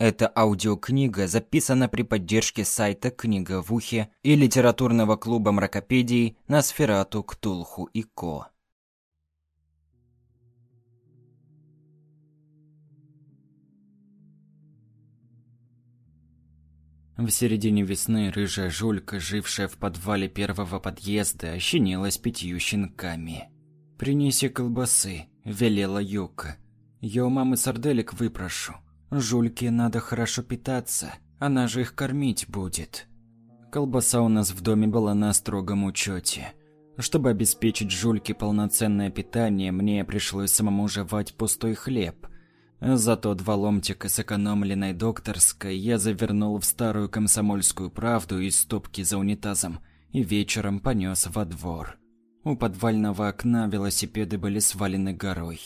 Эта аудиокнига записана при поддержке сайта «Книга в ухе» и литературного клуба мракопедий на Сферату, Ктулху и Ко. В середине весны рыжая жулька, жившая в подвале первого подъезда, ощенилась пятью щенками. «Принеси колбасы», — велела Юка. «Я у мамы сарделек выпрошу». Жульке надо хорошо питаться, она же их кормить будет. Колбаса у нас в доме была на строгом учете. Чтобы обеспечить Жульке полноценное питание, мне пришлось самому жевать пустой хлеб. Зато два ломтика сэкономленной докторской я завернул в старую комсомольскую правду из стопки за унитазом и вечером понес во двор. У подвального окна велосипеды были свалены горой.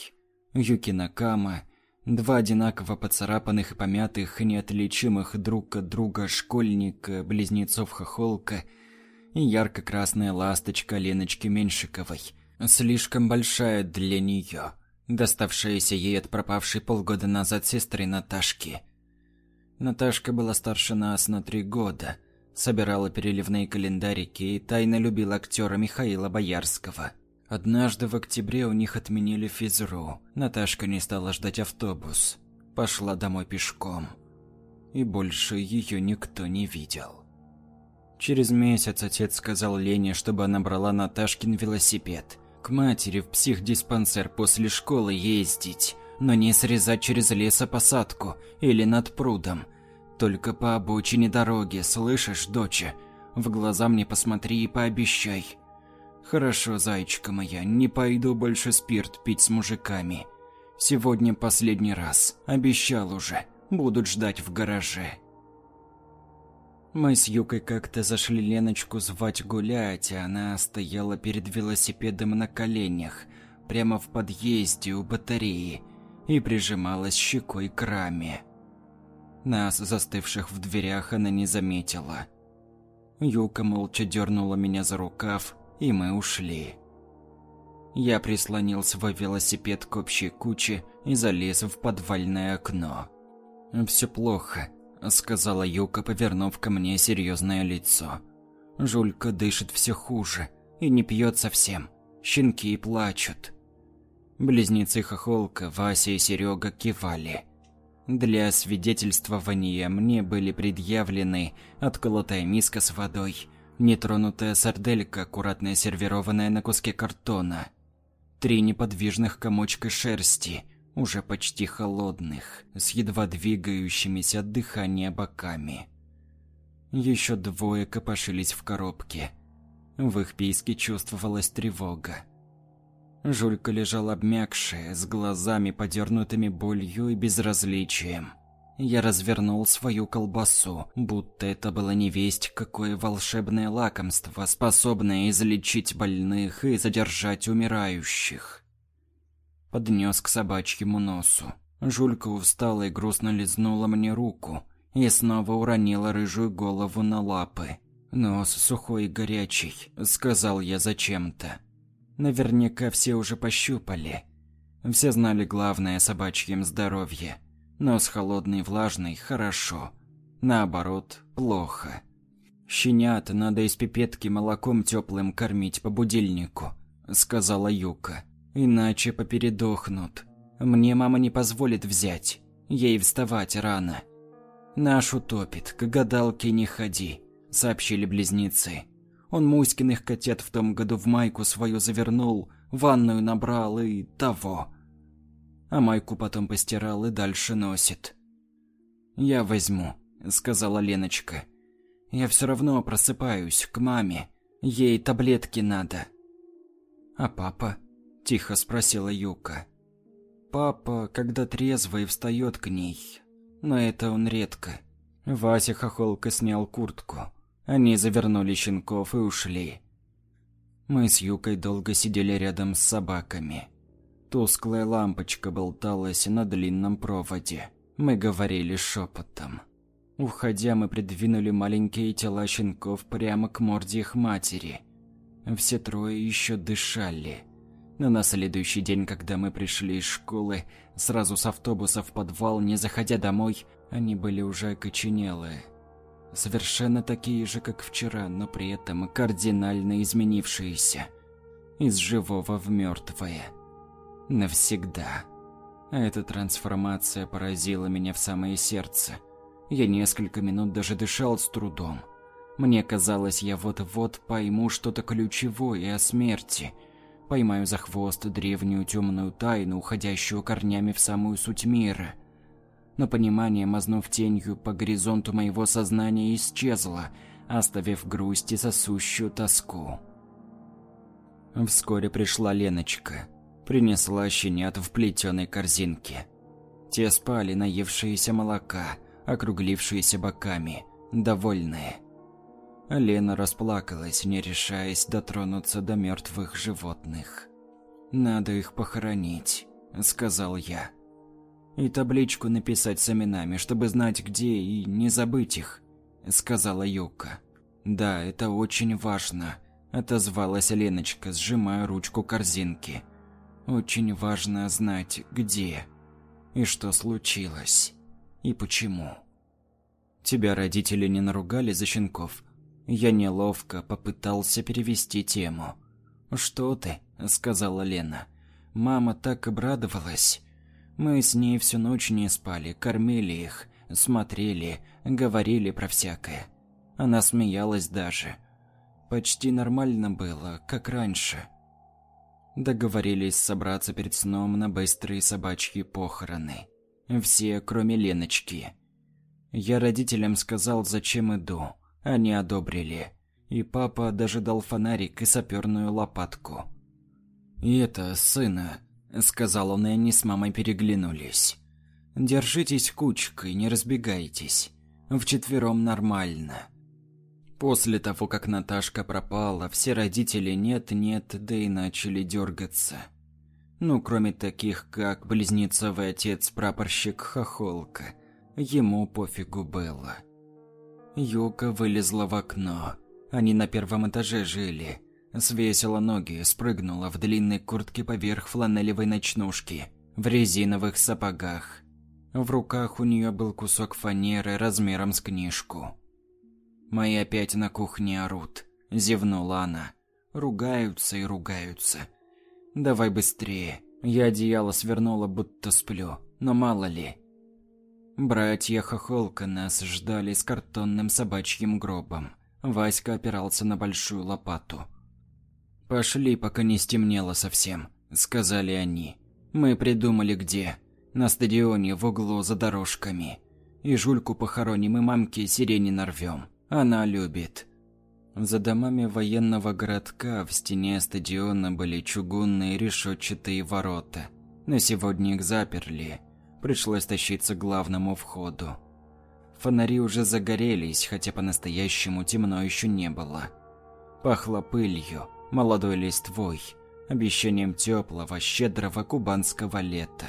Юкина Кама – Два одинаково поцарапанных и помятых, неотличимых друг от друга школьника, близнецов Хохолка и ярко-красная ласточка Леночки Меньшиковой, слишком большая для нее, доставшаяся ей от пропавшей полгода назад сестры Наташки. Наташка была старше нас на три года, собирала переливные календарики и тайно любила актера Михаила Боярского – Однажды в октябре у них отменили физру. Наташка не стала ждать автобус. Пошла домой пешком. И больше ее никто не видел. Через месяц отец сказал Лене, чтобы она брала Наташкин велосипед. К матери в психдиспансер после школы ездить, но не срезать через лесопосадку или над прудом. Только по обочине дороги, слышишь, доча? В глаза мне посмотри и пообещай – Хорошо, зайчка моя, не пойду больше спирт пить с мужиками. Сегодня последний раз. Обещал уже. Будут ждать в гараже. Мы с Юкой как-то зашли Леночку звать гулять, а она стояла перед велосипедом на коленях, прямо в подъезде у батареи, и прижималась щекой к раме. Нас, застывших в дверях, она не заметила. Юка молча дернула меня за рукав, и мы ушли. Я прислонил свой велосипед к общей куче и залез в подвальное окно. «Все плохо», — сказала Юка, повернув ко мне серьезное лицо. «Жулька дышит все хуже и не пьет совсем. Щенки плачут». Близнецы Хохолка, Вася и Серега кивали. Для свидетельствования мне были предъявлены отколотая миска с водой, Нетронутая сарделька, аккуратно сервированная на куске картона. Три неподвижных комочка шерсти, уже почти холодных, с едва двигающимися от дыхания боками. Еще двое копошились в коробке. В их писке чувствовалась тревога. Жулька лежал обмякшая, с глазами подернутыми болью и безразличием. Я развернул свою колбасу, будто это было не весть какое волшебное лакомство, способное излечить больных и задержать умирающих. Поднес к собачьему носу. Жулька устала и грустно лизнула мне руку и снова уронила рыжую голову на лапы. «Нос сухой и горячий», — сказал я зачем-то. Наверняка все уже пощупали. Все знали главное о собачьем здоровье — Нос холодный влажный – хорошо. Наоборот, плохо. «Щенят надо из пипетки молоком теплым кормить по будильнику», – сказала Юка. «Иначе попередохнут. Мне мама не позволит взять. Ей вставать рано». «Наш утопит, к гадалке не ходи», – сообщили близнецы. Он Муськиных котят в том году в майку свою завернул, ванную набрал и того а майку потом постирал и дальше носит. «Я возьму», — сказала Леночка. «Я все равно просыпаюсь, к маме. Ей таблетки надо». «А папа?» — тихо спросила Юка. «Папа, когда трезвый, встает к ней. Но это он редко». Вася хохолка снял куртку. Они завернули щенков и ушли. Мы с Юкой долго сидели рядом с собаками. Тусклая лампочка болталась на длинном проводе. Мы говорили шепотом. Уходя, мы придвинули маленькие тела щенков прямо к морде их матери. Все трое еще дышали. Но на следующий день, когда мы пришли из школы, сразу с автобуса в подвал, не заходя домой, Они были уже окоченелые. Совершенно такие же, как вчера, но при этом кардинально изменившиеся. Из живого в мертвое. Навсегда. Эта трансформация поразила меня в самое сердце. Я несколько минут даже дышал с трудом. Мне казалось, я вот-вот пойму что-то ключевое о смерти. Поймаю за хвост древнюю темную тайну, уходящую корнями в самую суть мира. Но понимание, мазнув тенью по горизонту моего сознания, исчезло, оставив грусть и сосущую тоску. Вскоре пришла Леночка. Принесла щенят в плетеной корзинке. Те спали, наевшиеся молока, округлившиеся боками, довольные. Лена расплакалась, не решаясь дотронуться до мертвых животных. «Надо их похоронить», — сказал я. «И табличку написать с именами, чтобы знать, где, и не забыть их», — сказала Юка. «Да, это очень важно», — отозвалась Леночка, сжимая ручку корзинки. «Очень важно знать, где и что случилось, и почему». «Тебя родители не наругали за щенков?» Я неловко попытался перевести тему. «Что ты?» – сказала Лена. «Мама так обрадовалась. Мы с ней всю ночь не спали, кормили их, смотрели, говорили про всякое. Она смеялась даже. Почти нормально было, как раньше». Договорились собраться перед сном на быстрые собачьи похороны. Все, кроме Леночки. Я родителям сказал, зачем иду. Они одобрили. И папа даже дал фонарик и саперную лопатку. «И это сына», — сказал он, и они с мамой переглянулись. «Держитесь кучкой, не разбегайтесь. Вчетвером нормально». После того, как Наташка пропала, все родители нет-нет, да и начали дергаться. Ну, кроме таких, как близнецовый отец-прапорщик Хохолка. Ему пофигу было. Юка вылезла в окно. Они на первом этаже жили. Свесила ноги, спрыгнула в длинной куртке поверх фланелевой ночнушки, в резиновых сапогах. В руках у нее был кусок фанеры размером с книжку. «Мои опять на кухне орут», – зевнула она. Ругаются и ругаются. «Давай быстрее». Я одеяло свернула, будто сплю, но мало ли. Братья Хохолка нас ждали с картонным собачьим гробом. Васька опирался на большую лопату. «Пошли, пока не стемнело совсем», — сказали они. «Мы придумали где. На стадионе в углу за дорожками. И Жульку похороним, и мамке сирени нарвем. Она любит». За домами военного городка в стене стадиона были чугунные решетчатые ворота. На сегодня их заперли, Пришлось тащиться к главному входу. Фонари уже загорелись, хотя по-настоящему темно еще не было. Пахло пылью, молодой листвой, обещанием теплого, щедрого кубанского лета.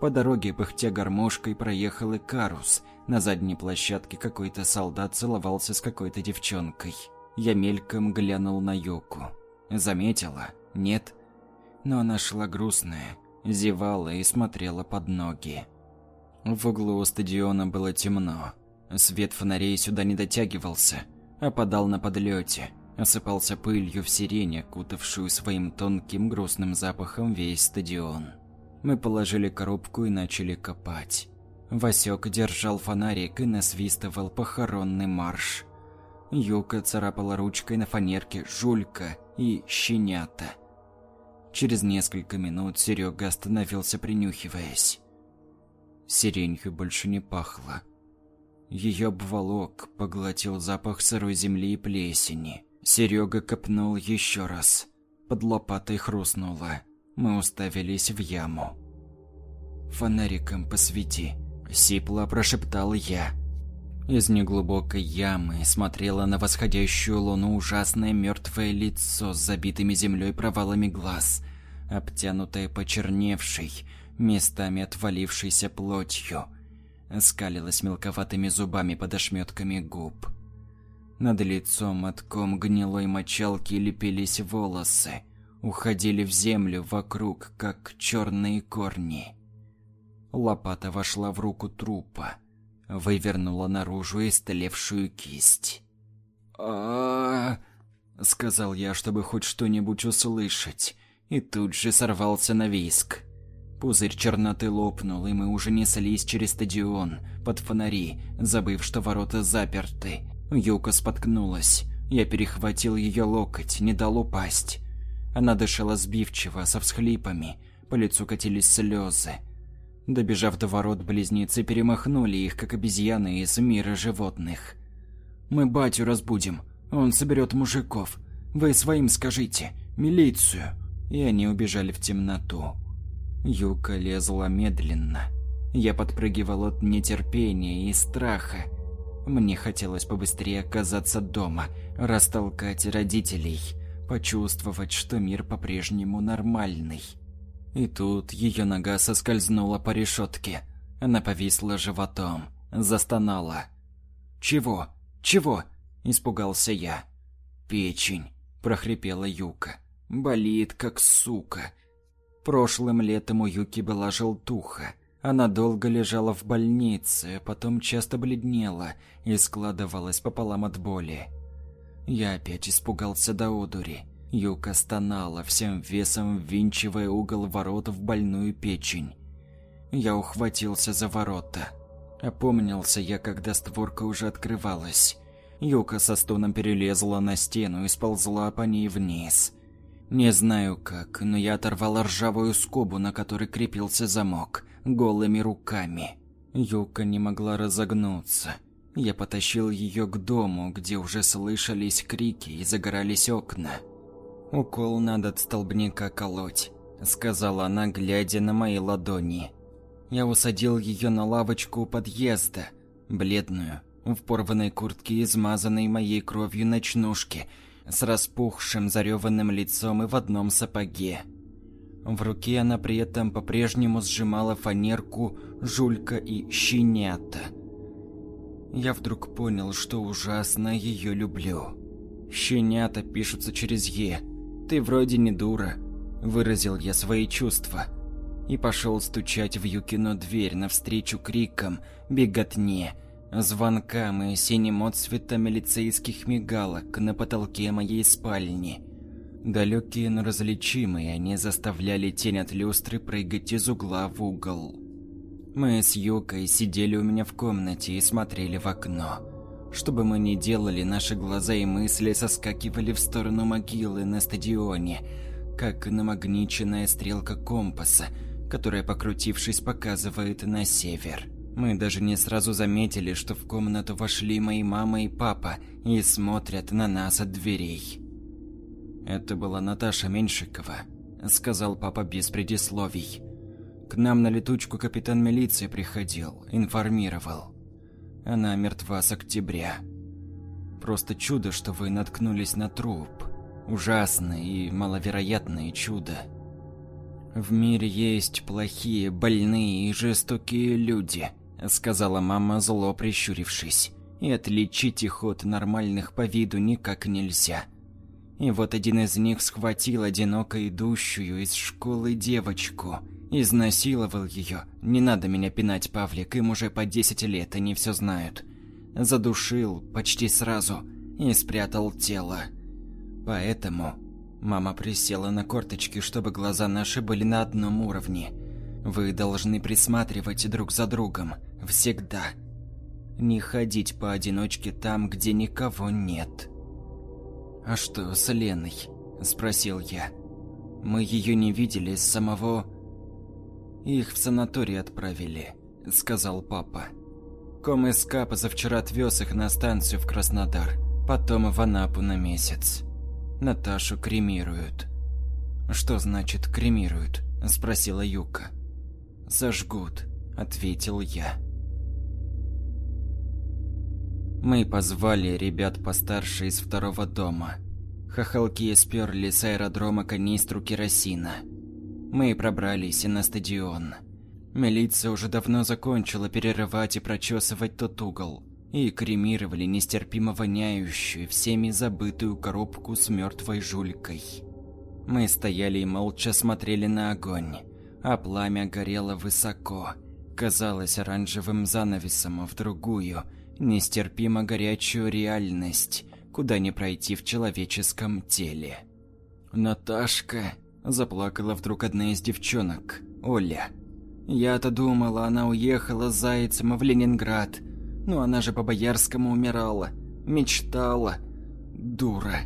По дороге, пыхтя гармошкой, проехал и карус. На задней площадке какой-то солдат целовался с какой-то девчонкой. Я мельком глянул на Юку. Заметила? Нет? Но она шла грустная, зевала и смотрела под ноги. В углу стадиона было темно. Свет фонарей сюда не дотягивался, опадал на подлете, осыпался пылью в сирене, окутавшую своим тонким грустным запахом весь стадион. Мы положили коробку и начали копать. Васек держал фонарик и насвистывал похоронный марш. Юка царапала ручкой на фанерке «Жулька» и «Щенята». Через несколько минут Серега остановился, принюхиваясь. Сиренью больше не пахло. Ее обволок, поглотил запах сырой земли и плесени. Серега копнул еще раз. Под лопатой хрустнуло. Мы уставились в яму. «Фонариком посвети», — сипло прошептал я. Из неглубокой ямы смотрело на восходящую луну ужасное мертвое лицо с забитыми землей провалами глаз, обтянутое почерневшей, местами отвалившейся плотью, скалилось мелковатыми зубами под ошметками губ. Над лицом мотком гнилой мочалки лепились волосы, уходили в землю вокруг, как черные корни. Лопата вошла в руку трупа, вывернула наружу истлевшую кисть. а сказал я, чтобы хоть что-нибудь услышать, и тут же сорвался на виск. Пузырь черноты лопнул, и мы уже неслись через стадион, под фонари, забыв, что ворота заперты. Юка споткнулась. Я перехватил ее локоть, не дал упасть. Она дышала сбивчиво, со всхлипами, по лицу катились слезы. Добежав до ворот, близнецы перемахнули их, как обезьяны из мира животных. «Мы батю разбудим, он соберет мужиков. Вы своим скажите, милицию!» И они убежали в темноту. Юка лезла медленно. Я подпрыгивал от нетерпения и страха. Мне хотелось побыстрее оказаться дома, растолкать родителей, почувствовать, что мир по-прежнему нормальный. И тут ее нога соскользнула по решетке. Она повисла животом, застонала. «Чего? Чего?» – испугался я. «Печень», – прохрипела Юка. «Болит, как сука». Прошлым летом у Юки была желтуха. Она долго лежала в больнице, потом часто бледнела и складывалась пополам от боли. Я опять испугался до одури. Юка стонала, всем весом ввинчивая угол ворот в больную печень. Я ухватился за ворота. Опомнился я, когда створка уже открывалась. Юка со стоном перелезла на стену и сползла по ней вниз. Не знаю как, но я оторвал ржавую скобу, на которой крепился замок, голыми руками. Юка не могла разогнуться. Я потащил ее к дому, где уже слышались крики и загорались окна. «Укол надо от столбняка колоть», — сказала она, глядя на мои ладони. Я усадил ее на лавочку у подъезда, бледную, в порванной куртке, измазанной моей кровью ночнушке, с распухшим зареванным лицом и в одном сапоге. В руке она при этом по-прежнему сжимала фанерку «Жулька» и «Щенята». Я вдруг понял, что ужасно ее люблю. «Щенята» пишутся через «е». Ты вроде не дура. Выразил я свои чувства. И пошел стучать в Юкину дверь навстречу крикам, беготне, звонкам и синим отцветом милицейских мигалок на потолке моей спальни. Далекие, но различимые, они заставляли тень от люстры прыгать из угла в угол. Мы с Юкой сидели у меня в комнате и смотрели в окно. Что бы мы ни делали, наши глаза и мысли соскакивали в сторону могилы на стадионе, как намагниченная стрелка компаса, которая, покрутившись, показывает на север. Мы даже не сразу заметили, что в комнату вошли мои мама и папа и смотрят на нас от дверей. «Это была Наташа Меньшикова», — сказал папа без предисловий. «К нам на летучку капитан милиции приходил, информировал. Она мертва с октября. Просто чудо, что вы наткнулись на труп. Ужасное и маловероятное чудо. В мире есть плохие, больные и жестокие люди», — сказала мама, зло прищурившись. «И отличить их от нормальных по виду никак нельзя». И вот один из них схватил одиноко идущую из школы девочку, изнасиловал ее. Не надо меня пинать, Павлик, им уже по 10 лет, они все знают. Задушил почти сразу и спрятал тело. Поэтому мама присела на корточки, чтобы глаза наши были на одном уровне. Вы должны присматривать друг за другом, всегда. Не ходить поодиночке там, где никого нет. «А что с Леной?» – спросил я. «Мы ее не видели с самого...» «Их в санаторий отправили», – сказал папа. КомСК позавчера отвез их на станцию в Краснодар, потом в Анапу на месяц. Наташу кремируют. «Что значит кремируют?» – спросила Юка. «Сожгут», – ответил я. Мы позвали ребят постарше из второго дома. Хохолки сперли с аэродрома канистру керосина. Мы пробрались на стадион. Милиция уже давно закончила перерывать и прочесывать тот угол. И кремировали нестерпимо воняющую, всеми забытую коробку с мертвой жулькой. Мы стояли и молча смотрели на огонь, а пламя горело высоко, казалось оранжевым занавесом в другую, нестерпимо горячую реальность, куда не пройти в человеческом теле. «Наташка!» – заплакала вдруг одна из девчонок, Оля. «Я-то думала, она уехала с Зайцем в Ленинград, но она же по-боярскому умирала, мечтала. Дура!»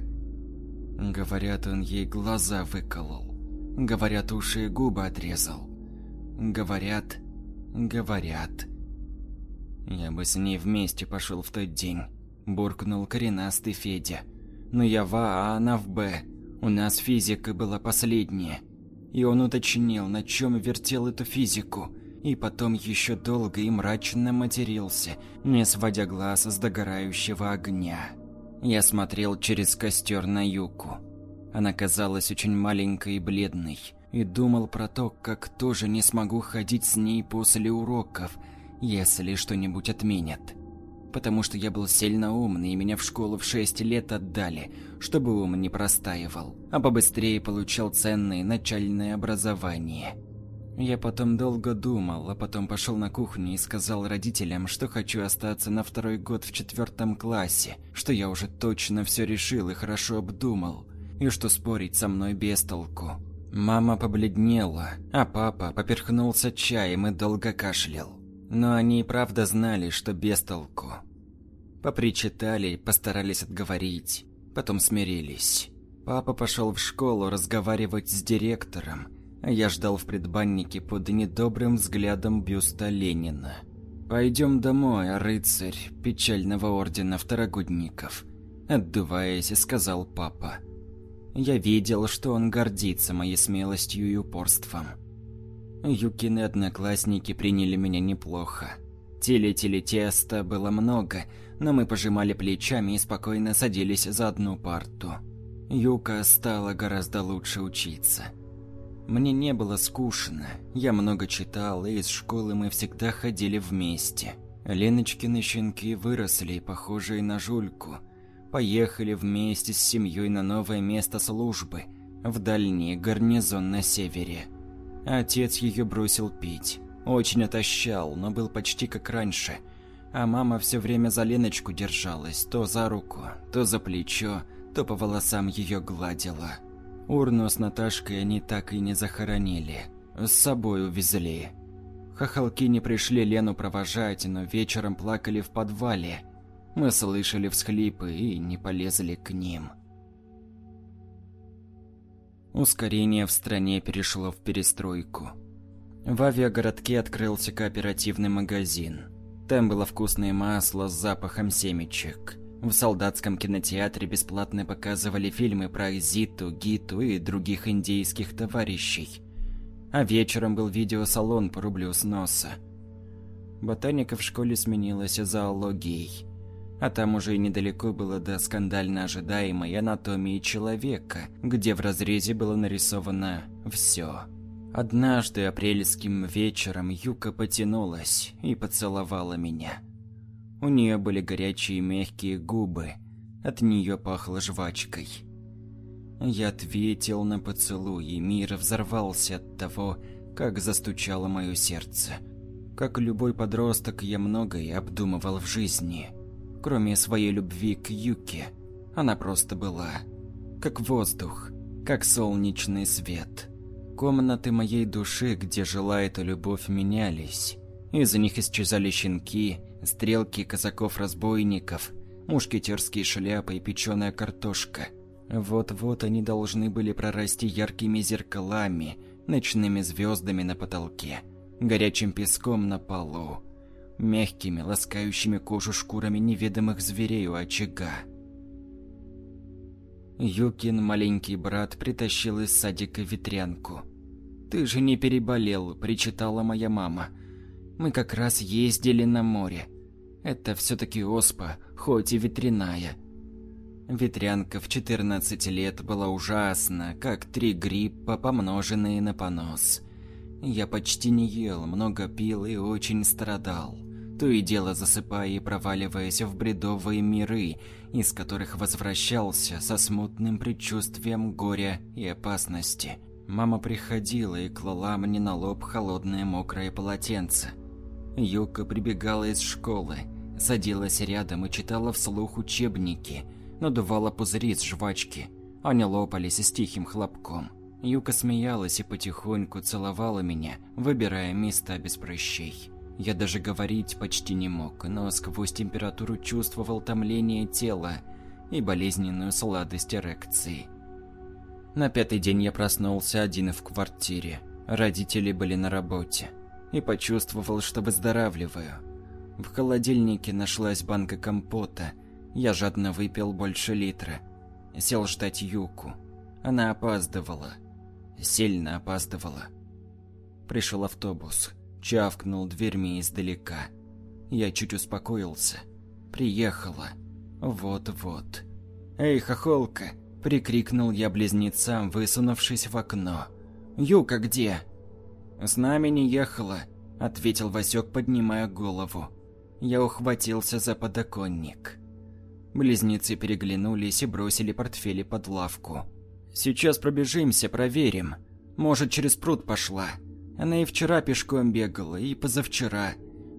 Говорят, он ей глаза выколол. Говорят, уши и губы отрезал. Говорят, говорят. Я бы с ней вместе пошел в тот день, буркнул коренастый Федя. Но я в А, а она в Б. У нас физика была последняя. И он уточнил, на чем вертел эту физику. И потом еще долго и мрачно матерился, не сводя глаз с догорающего огня. Я смотрел через костер на Юку. Она казалась очень маленькой и бледной, и думал про то, как тоже не смогу ходить с ней после уроков, если что-нибудь отменят. Потому что я был сильно умный, и меня в школу в шесть лет отдали, чтобы ум не простаивал, а побыстрее получал ценное начальное образование. Я потом долго думал, а потом пошел на кухню и сказал родителям, что хочу остаться на второй год в четвертом классе, что я уже точно все решил и хорошо обдумал, и что спорить со мной без толку. Мама побледнела, а папа поперхнулся чаем и долго кашлял. Но они и правда знали, что без толку. Попричитали, постарались отговорить, потом смирились. Папа пошел в школу разговаривать с директором, я ждал в предбаннике под недобрым взглядом бюста Ленина. «Пойдем домой, рыцарь печального ордена второгодников», – отдуваясь, сказал папа. Я видел, что он гордится моей смелостью и упорством. Юкины одноклассники приняли меня неплохо. Теле-теле теста было много, но мы пожимали плечами и спокойно садились за одну парту. Юка стала гораздо лучше учиться – мне не было скучно. Я много читал, и из школы мы всегда ходили вместе. Леночкины щенки выросли, похожие на жульку. Поехали вместе с семьей на новое место службы, в дальний гарнизон на севере. Отец ее бросил пить. Очень отощал, но был почти как раньше. А мама все время за Леночку держалась, то за руку, то за плечо, то по волосам ее гладила. Урну с Наташкой они так и не захоронили. С собой увезли. Хохолки не пришли Лену провожать, но вечером плакали в подвале. Мы слышали всхлипы и не полезли к ним. Ускорение в стране перешло в перестройку. В авиагородке открылся кооперативный магазин. Там было вкусное масло с запахом семечек. В солдатском кинотеатре бесплатно показывали фильмы про Зиту, Гиту и других индейских товарищей. А вечером был видеосалон по рублю с носа. Ботаника в школе сменилась зоологией. А там уже и недалеко было до скандально ожидаемой анатомии человека, где в разрезе было нарисовано все. Однажды апрельским вечером Юка потянулась и поцеловала меня. У нее были горячие мягкие губы, от нее пахло жвачкой. Я ответил на поцелуй, и мир взорвался от того, как застучало мое сердце. Как любой подросток, я многое обдумывал в жизни. Кроме своей любви к Юке, она просто была. Как воздух, как солнечный свет. Комнаты моей души, где жила эта любовь, менялись. Из них исчезали щенки, стрелки казаков-разбойников, мушкетерские шляпы и печеная картошка. Вот-вот они должны были прорасти яркими зеркалами, ночными звездами на потолке, горячим песком на полу, мягкими, ласкающими кожу шкурами неведомых зверей у очага. Юкин, маленький брат, притащил из садика ветрянку. «Ты же не переболел», – причитала моя мама – мы как раз ездили на море. Это все-таки оспа, хоть и ветряная. Ветрянка в 14 лет была ужасна, как три гриппа, помноженные на понос. Я почти не ел, много пил и очень страдал. То и дело засыпая и проваливаясь в бредовые миры, из которых возвращался со смутным предчувствием горя и опасности. Мама приходила и клала мне на лоб холодное мокрое полотенце. Юка прибегала из школы, садилась рядом и читала вслух учебники, надувала пузыри с жвачки. Они лопались с тихим хлопком. Юка смеялась и потихоньку целовала меня, выбирая места без прыщей. Я даже говорить почти не мог, но сквозь температуру чувствовал томление тела и болезненную сладость эрекции. На пятый день я проснулся один в квартире. Родители были на работе. И почувствовал, что выздоравливаю. В холодильнике нашлась банка компота. Я жадно выпил больше литра. Сел ждать Юку. Она опаздывала. Сильно опаздывала. Пришел автобус. Чавкнул дверьми издалека. Я чуть успокоился. Приехала. Вот-вот. «Эй, хохолка!» – прикрикнул я близнецам, высунувшись в окно. «Юка где?» «С нами не ехала», – ответил Васек, поднимая голову. Я ухватился за подоконник. Близнецы переглянулись и бросили портфели под лавку. «Сейчас пробежимся, проверим. Может, через пруд пошла. Она и вчера пешком бегала, и позавчера.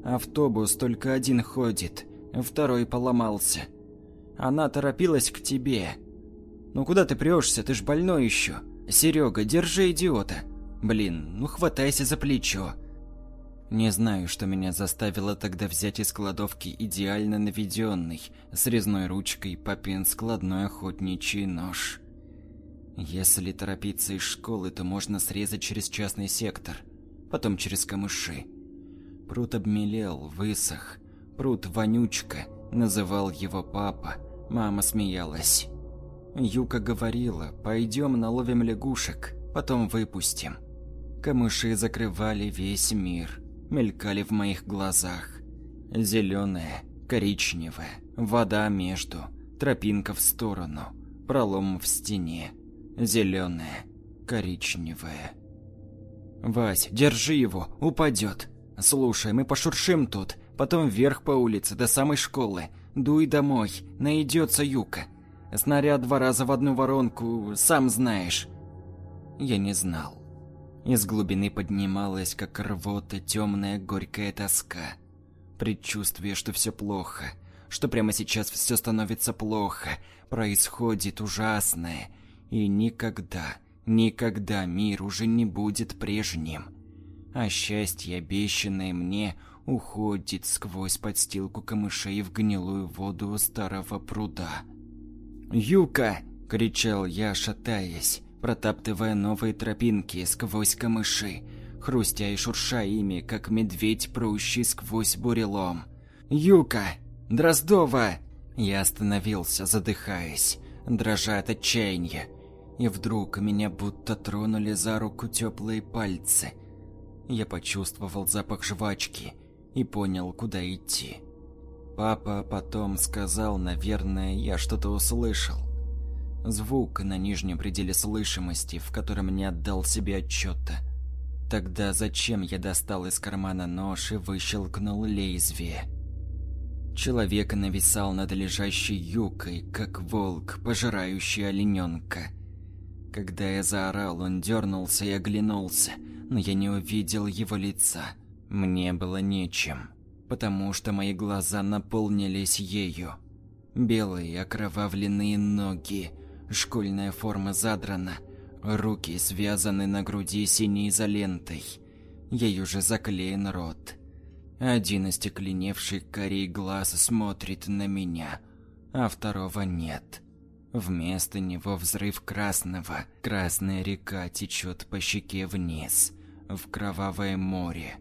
Автобус только один ходит, второй поломался. Она торопилась к тебе. Ну куда ты прешься, ты ж больной еще. Серега, держи идиота. Блин, ну хватайся за плечо. Не знаю, что меня заставило тогда взять из кладовки идеально наведенный, с резной ручкой папин складной охотничий нож. Если торопиться из школы, то можно срезать через частный сектор, потом через камыши. Пруд обмелел, высох. Пруд вонючка, называл его папа. Мама смеялась. Юка говорила, пойдем наловим лягушек, потом выпустим. Камыши закрывали весь мир, мелькали в моих глазах. Зеленая, коричневая, вода между, тропинка в сторону, пролом в стене. Зеленая, коричневая. «Вась, держи его, упадет. Слушай, мы пошуршим тут, потом вверх по улице до самой школы. Дуй домой, найдется Юка. Снаряд два раза в одну воронку, сам знаешь. Я не знал. Из глубины поднималась, как рвота, темная горькая тоска. Предчувствие, что все плохо, что прямо сейчас все становится плохо, происходит ужасное. И никогда, никогда мир уже не будет прежним. А счастье, обещанное мне, уходит сквозь подстилку камышей в гнилую воду старого пруда. «Юка!» – кричал я, шатаясь, протаптывая новые тропинки сквозь камыши, хрустя и шурша ими, как медведь, прущий сквозь бурелом. «Юка! Дроздова!» Я остановился, задыхаясь, дрожа от отчаяния. И вдруг меня будто тронули за руку теплые пальцы. Я почувствовал запах жвачки и понял, куда идти. Папа потом сказал, наверное, я что-то услышал. Звук на нижнем пределе слышимости, в котором не отдал себе отчета. Тогда зачем я достал из кармана нож и выщелкнул лезвие? Человек нависал над лежащей юкой, как волк, пожирающий олененка. Когда я заорал, он дернулся и оглянулся, но я не увидел его лица. Мне было нечем потому что мои глаза наполнились ею. Белые окровавленные ноги, школьная форма задрана, руки связаны на груди синей изолентой. Ей уже заклеен рот. Один остекленевший корей глаз смотрит на меня, а второго нет. Вместо него взрыв красного. Красная река течет по щеке вниз, в кровавое море.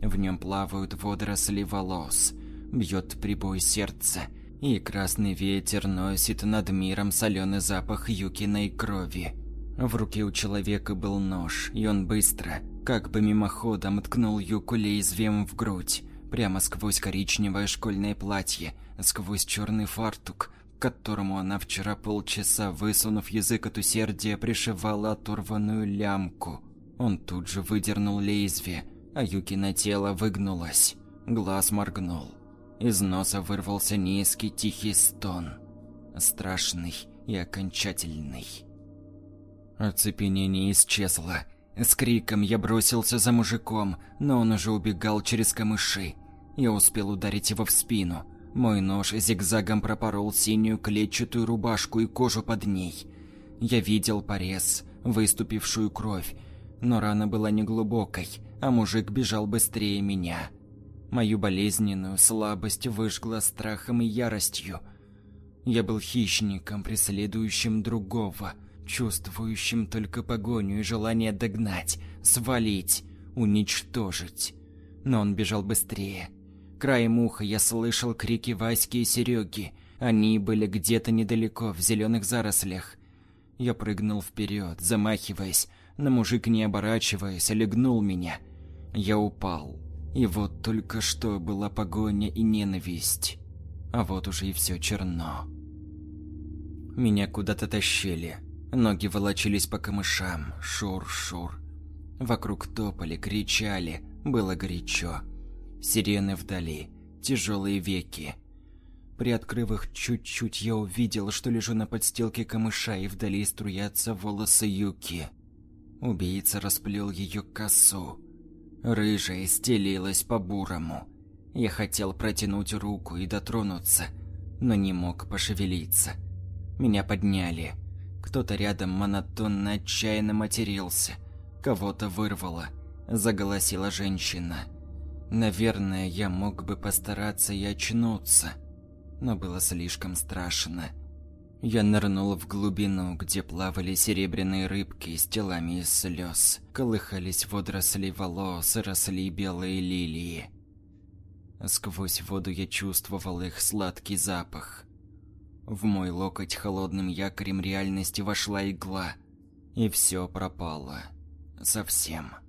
В нем плавают водоросли волос, бьет прибой сердца, и красный ветер носит над миром соленый запах юкиной крови. В руке у человека был нож, и он быстро, как бы мимоходом, ткнул Юку лезвием в грудь, прямо сквозь коричневое школьное платье, сквозь черный фартук, которому она вчера полчаса, высунув язык от усердия, пришивала оторванную лямку. Он тут же выдернул лезвие, а Юкино тело выгнулось. Глаз моргнул. Из носа вырвался низкий тихий стон. Страшный и окончательный. Оцепенение исчезло. С криком я бросился за мужиком, но он уже убегал через камыши. Я успел ударить его в спину. Мой нож зигзагом пропорол синюю клетчатую рубашку и кожу под ней. Я видел порез, выступившую кровь, но рана была неглубокой, а мужик бежал быстрее меня. Мою болезненную слабость выжгла страхом и яростью. Я был хищником, преследующим другого, чувствующим только погоню и желание догнать, свалить, уничтожить. Но он бежал быстрее. Краем уха я слышал крики Васьки и Сереги. Они были где-то недалеко, в зеленых зарослях. Я прыгнул вперед, замахиваясь, но мужик, не оборачиваясь, легнул меня. Я упал. И вот только что была погоня и ненависть. А вот уже и все черно. Меня куда-то тащили. Ноги волочились по камышам. Шур-шур. Вокруг топали, кричали. Было горячо. Сирены вдали. Тяжелые веки. Приоткрыв их чуть-чуть, я увидел, что лежу на подстилке камыша, и вдали струятся волосы Юки. Убийца расплел ее косу. Рыжая стелилась по-бурому. Я хотел протянуть руку и дотронуться, но не мог пошевелиться. Меня подняли. Кто-то рядом монотонно отчаянно матерился. Кого-то вырвало. Заголосила женщина. Наверное, я мог бы постараться и очнуться, но было слишком страшно. Я нырнул в глубину, где плавали серебряные рыбки с телами из слез. Колыхались водоросли волос, росли белые лилии. Сквозь воду я чувствовал их сладкий запах. В мой локоть холодным якорем реальности вошла игла, и все пропало. Совсем.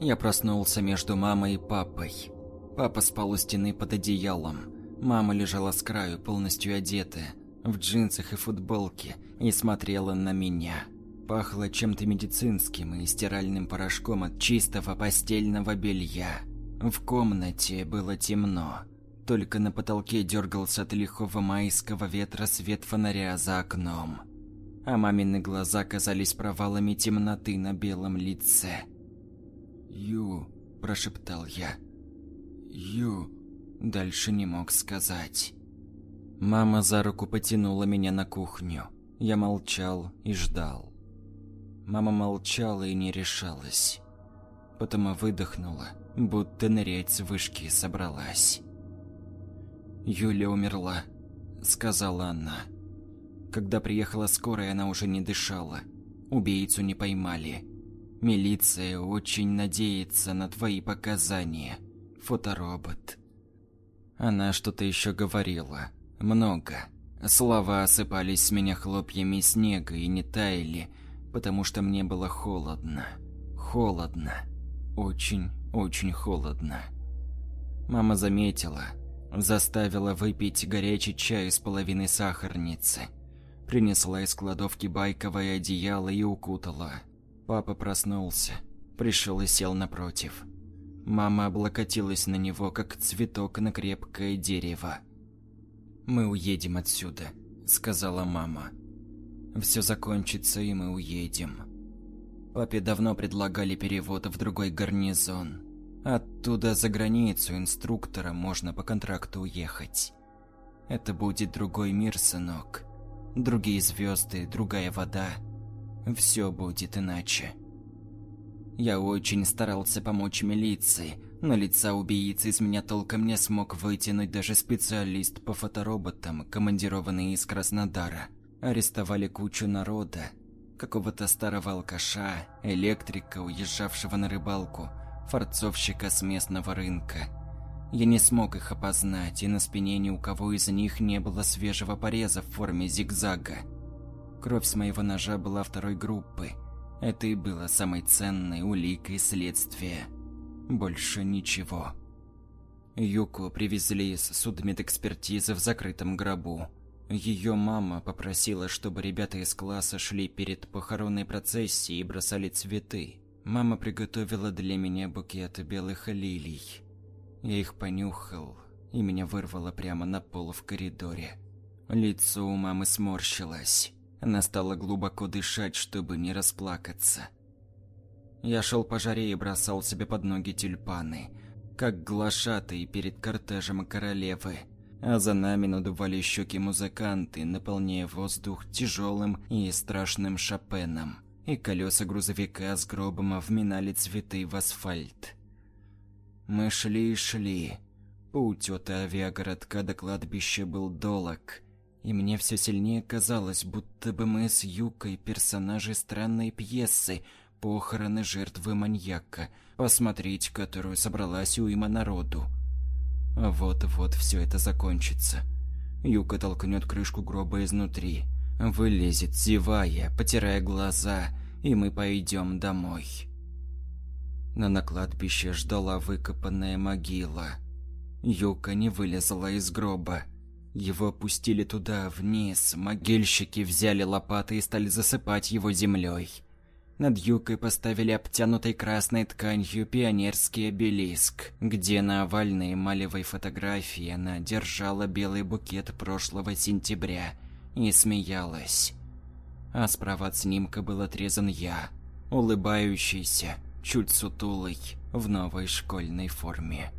Я проснулся между мамой и папой. Папа спал у стены под одеялом. Мама лежала с краю, полностью одетая, в джинсах и футболке, и смотрела на меня. Пахло чем-то медицинским и стиральным порошком от чистого постельного белья. В комнате было темно. Только на потолке дергался от лихого майского ветра свет фонаря за окном. А мамины глаза казались провалами темноты на белом лице. «Ю», – прошептал я. «Ю», Дальше не мог сказать. Мама за руку потянула меня на кухню. Я молчал и ждал. Мама молчала и не решалась. Потом выдохнула, будто нырять с вышки собралась. «Юля умерла», — сказала она. Когда приехала скорая, она уже не дышала. Убийцу не поймали. Милиция очень надеется на твои показания. Фоторобот. Она что-то еще говорила. Много. Слова осыпались с меня хлопьями снега и не таяли, потому что мне было холодно. Холодно. Очень, очень холодно. Мама заметила, заставила выпить горячий чай из половины сахарницы. Принесла из кладовки байковое одеяло и укутала. Папа проснулся, пришел и сел напротив. Мама облокотилась на него, как цветок на крепкое дерево. «Мы уедем отсюда», — сказала мама. «Все закончится, и мы уедем». Папе давно предлагали перевод в другой гарнизон. Оттуда за границу инструктора можно по контракту уехать. Это будет другой мир, сынок. Другие звезды, другая вода. Все будет иначе. Я очень старался помочь милиции, но лица убийцы из меня толком не смог вытянуть даже специалист по фотороботам, командированный из Краснодара. Арестовали кучу народа. Какого-то старого алкаша, электрика, уезжавшего на рыбалку, форцовщика с местного рынка. Я не смог их опознать, и на спине ни у кого из них не было свежего пореза в форме зигзага. Кровь с моего ножа была второй группы – это и было самой ценной уликой следствия. Больше ничего. Юку привезли с судмедэкспертизы в закрытом гробу. Ее мама попросила, чтобы ребята из класса шли перед похоронной процессией и бросали цветы. Мама приготовила для меня букет белых лилий. Я их понюхал, и меня вырвало прямо на пол в коридоре. Лицо у мамы сморщилось. Она стала глубоко дышать, чтобы не расплакаться. Я шел по жаре и бросал себе под ноги тюльпаны, как глашатый перед кортежем королевы. А за нами надували щеки музыканты, наполняя воздух тяжелым и страшным Шопеном. И колеса грузовика с гробом вминали цветы в асфальт. Мы шли и шли. Путь от авиагородка до кладбища был долг. И мне все сильнее казалось, будто бы мы с Юкой персонажи странной пьесы «Похороны жертвы маньяка», посмотреть которую собралась уйма народу. А вот-вот все это закончится. Юка толкнет крышку гроба изнутри, вылезет, зевая, потирая глаза, и мы пойдем домой. На кладбище ждала выкопанная могила. Юка не вылезла из гроба. Его опустили туда, вниз. Могильщики взяли лопаты и стали засыпать его землей. Над юкой поставили обтянутой красной тканью пионерский обелиск, где на овальной эмалевой фотографии она держала белый букет прошлого сентября и смеялась. А справа от снимка был отрезан я, улыбающийся, чуть сутулый, в новой школьной форме.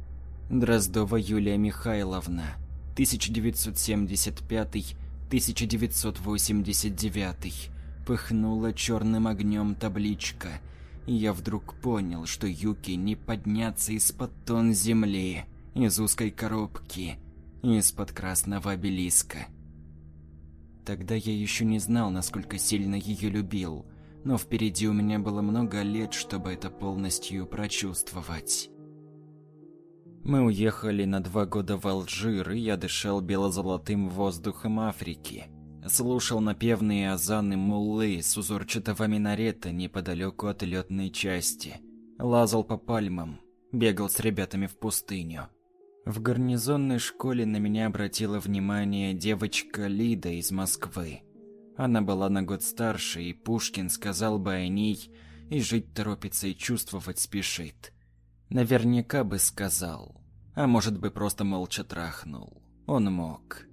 Дроздова Юлия Михайловна, 1975-1989. Пыхнула черным огнем табличка, я вдруг понял, что Юки не подняться из-под тон земли, из узкой коробки, из-под красного обелиска. Тогда я еще не знал, насколько сильно ее любил, но впереди у меня было много лет, чтобы это полностью прочувствовать. Мы уехали на два года в Алжир, и я дышал бело-золотым воздухом Африки. Слушал напевные азаны муллы с узорчатого минарета неподалеку от летной части. Лазал по пальмам, бегал с ребятами в пустыню. В гарнизонной школе на меня обратила внимание девочка Лида из Москвы. Она была на год старше, и Пушкин сказал бы о ней «и жить торопится, и чувствовать спешит». Наверняка бы сказал. А может бы просто молча трахнул. Он мог.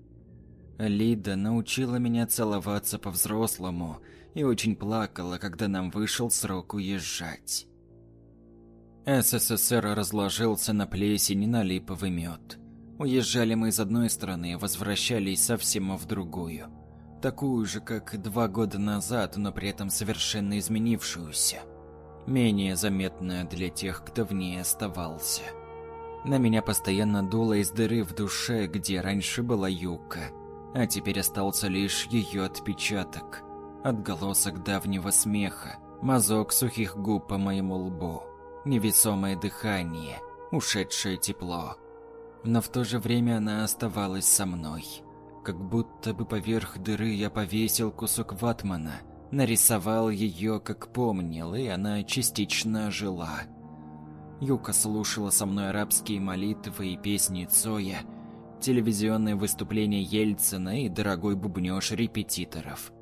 Лида научила меня целоваться по-взрослому и очень плакала, когда нам вышел срок уезжать. СССР разложился на плесень и на липовый мед. Уезжали мы из одной страны, возвращались совсем в другую. Такую же, как два года назад, но при этом совершенно изменившуюся менее заметная для тех, кто в ней оставался. На меня постоянно дуло из дыры в душе, где раньше была Юка, а теперь остался лишь ее отпечаток, отголосок давнего смеха, мазок сухих губ по моему лбу, невесомое дыхание, ушедшее тепло. Но в то же время она оставалась со мной, как будто бы поверх дыры я повесил кусок ватмана – нарисовал ее, как помнил, и она частично жила. Юка слушала со мной арабские молитвы и песни Цоя, телевизионные выступления Ельцина и дорогой бубнёж репетиторов.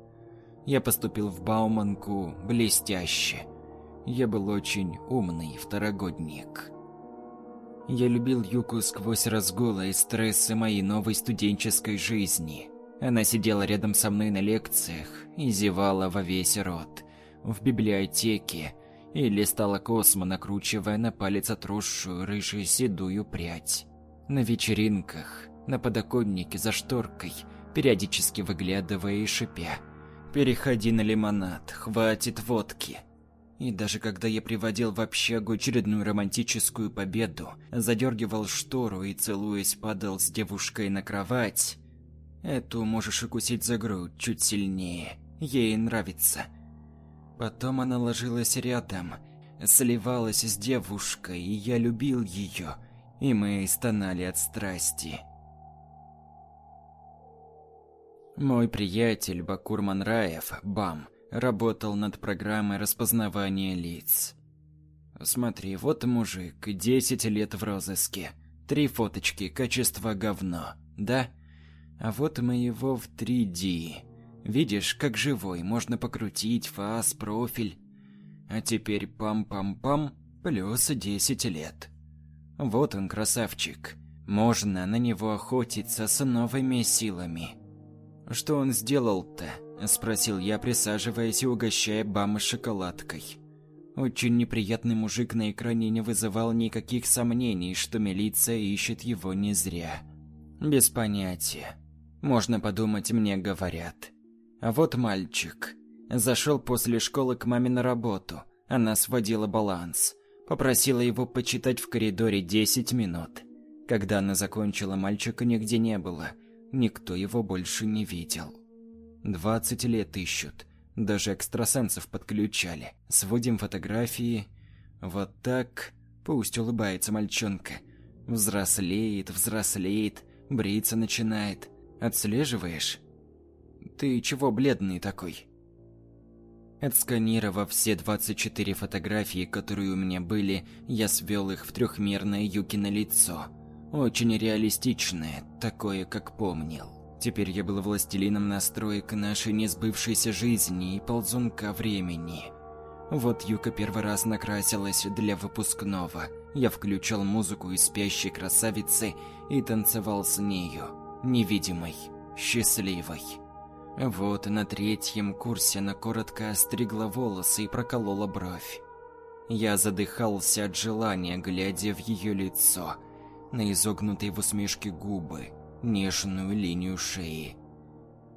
Я поступил в Бауманку блестяще. Я был очень умный второгодник. Я любил Юку сквозь разгулы и стрессы моей новой студенческой жизни. Она сидела рядом со мной на лекциях и зевала во весь рот. В библиотеке и листала космо, накручивая на палец отросшую рыжую седую прядь. На вечеринках, на подоконнике за шторкой, периодически выглядывая и шипя. «Переходи на лимонад, хватит водки». И даже когда я приводил в общагу очередную романтическую победу, задергивал штору и, целуясь, падал с девушкой на кровать, Эту можешь укусить за грудь чуть сильнее. Ей нравится. Потом она ложилась рядом, сливалась с девушкой, и я любил ее, и мы стонали от страсти. Мой приятель Бакур Манраев, БАМ, работал над программой распознавания лиц. Смотри, вот мужик, 10 лет в розыске. Три фоточки, качество говно. Да? А вот мы его в 3D. Видишь, как живой, можно покрутить фас, профиль. А теперь пам-пам-пам, плюс 10 лет. Вот он, красавчик. Можно на него охотиться с новыми силами. Что он сделал-то? – спросил я, присаживаясь и угощая Бама шоколадкой. Очень неприятный мужик на экране не вызывал никаких сомнений, что милиция ищет его не зря. Без понятия. Можно подумать, мне говорят. А вот мальчик. Зашел после школы к маме на работу. Она сводила баланс. Попросила его почитать в коридоре 10 минут. Когда она закончила, мальчика нигде не было. Никто его больше не видел. 20 лет ищут. Даже экстрасенсов подключали. Сводим фотографии. Вот так. Пусть улыбается мальчонка. Взрослеет, взрослеет, бриться начинает. Отслеживаешь? Ты чего бледный такой? Отсканировав все 24 фотографии, которые у меня были, я свел их в трехмерное Юкино лицо. Очень реалистичное, такое, как помнил. Теперь я был властелином настроек нашей несбывшейся жизни и ползунка времени. Вот Юка первый раз накрасилась для выпускного. Я включал музыку из спящей красавицы и танцевал с нею, невидимой, счастливой. Вот на третьем курсе она коротко остригла волосы и проколола бровь. Я задыхался от желания, глядя в ее лицо, на изогнутые в усмешке губы, нежную линию шеи.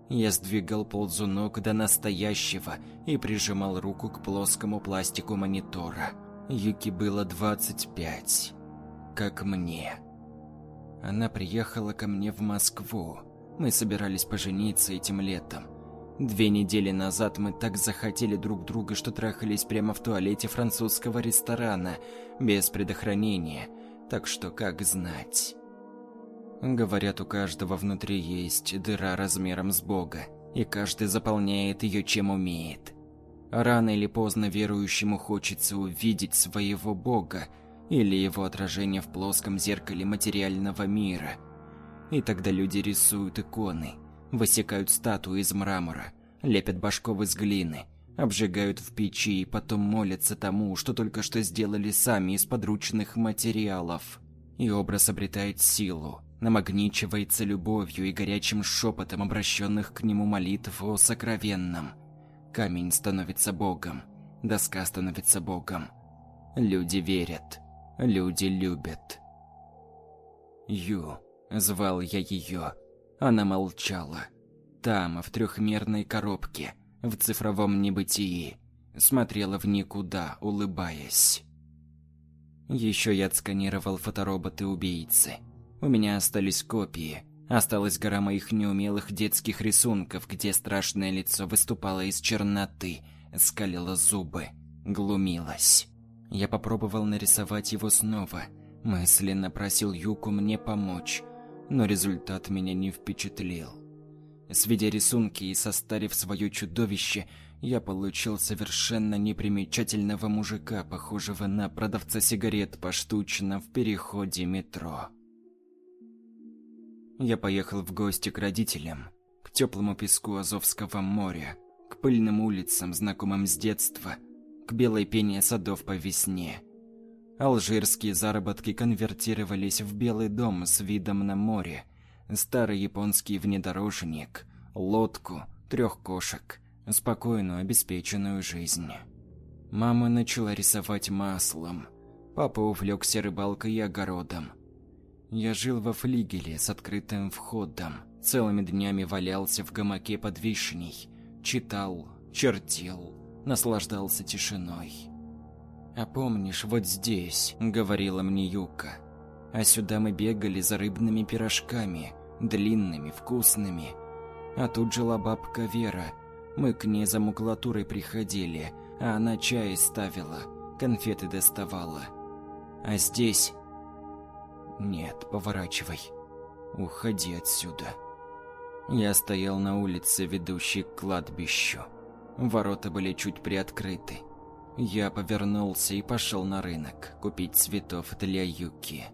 Я сдвигал ползунок до настоящего и прижимал руку к плоскому пластику монитора. Юки было 25, как мне. Она приехала ко мне в Москву. Мы собирались пожениться этим летом. Две недели назад мы так захотели друг друга, что трахались прямо в туалете французского ресторана, без предохранения. Так что как знать. Говорят, у каждого внутри есть дыра размером с Бога, и каждый заполняет ее чем умеет. Рано или поздно верующему хочется увидеть своего Бога или его отражение в плоском зеркале материального мира – и тогда люди рисуют иконы, высекают статуи из мрамора, лепят башков из глины, обжигают в печи и потом молятся тому, что только что сделали сами из подручных материалов. И образ обретает силу, намагничивается любовью и горячим шепотом обращенных к нему молитв о сокровенном. Камень становится богом, доска становится богом. Люди верят, люди любят. Ю. Звал я ее. Она молчала. Там, в трехмерной коробке, в цифровом небытии, смотрела в никуда, улыбаясь. Еще я отсканировал фотороботы-убийцы. У меня остались копии. Осталась гора моих неумелых детских рисунков, где страшное лицо выступало из черноты, скалило зубы, глумилось. Я попробовал нарисовать его снова. Мысленно просил Юку мне помочь но результат меня не впечатлил. Сведя рисунки и состарив свое чудовище, я получил совершенно непримечательного мужика, похожего на продавца сигарет поштучно в переходе метро. Я поехал в гости к родителям, к теплому песку Азовского моря, к пыльным улицам, знакомым с детства, к белой пене садов по весне – Алжирские заработки конвертировались в белый дом с видом на море, старый японский внедорожник, лодку, трех кошек, спокойную обеспеченную жизнь. Мама начала рисовать маслом. Папа увлекся рыбалкой и огородом. Я жил во флигеле с открытым входом. Целыми днями валялся в гамаке под вишней. Читал, чертил, наслаждался тишиной. «А помнишь, вот здесь», — говорила мне Юка. «А сюда мы бегали за рыбными пирожками, длинными, вкусными. А тут жила бабка Вера. Мы к ней за макулатурой приходили, а она чай ставила, конфеты доставала. А здесь...» «Нет, поворачивай. Уходи отсюда». Я стоял на улице, ведущей к кладбищу. Ворота были чуть приоткрыты. Я повернулся и пошел на рынок купить цветов для Юки.